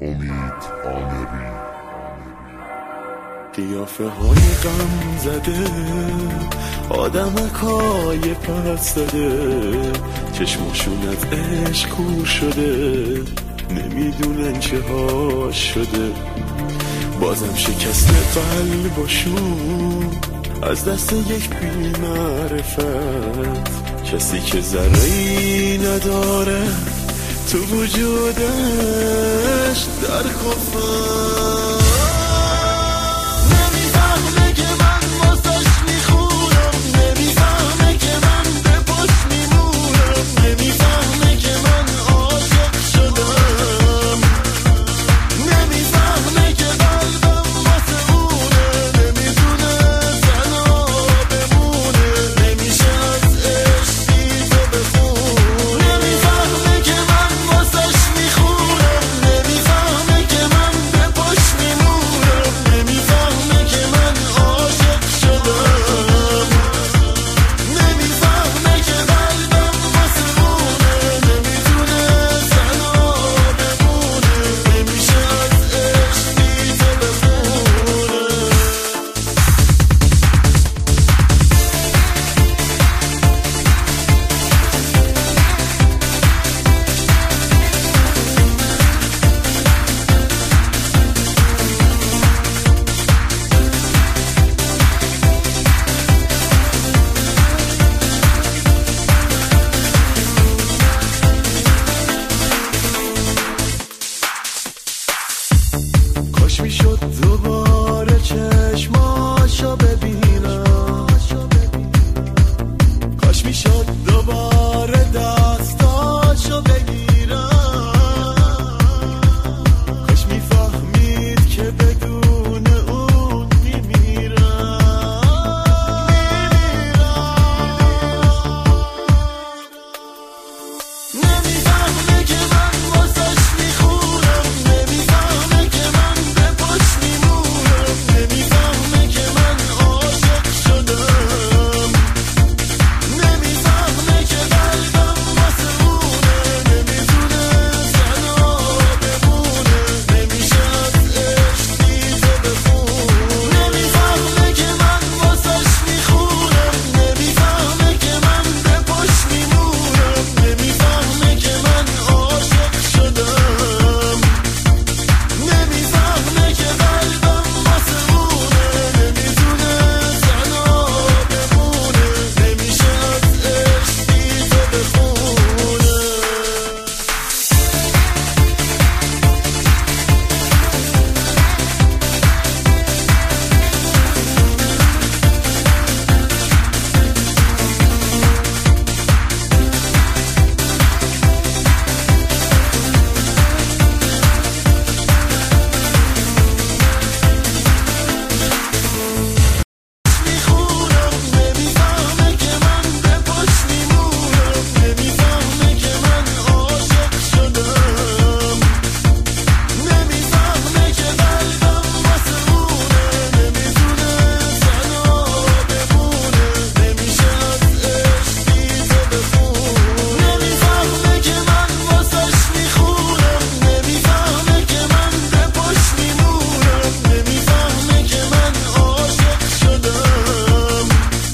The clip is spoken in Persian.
امید آمری قیافه های غم زده آدم کای پرست داده چشمشون از عشق کور شده نمی‌دونن چه ها شده. بازم شکست قلبشون از دست یک بیمعرفت. کسی که ذره نداره تو وجودش در کفن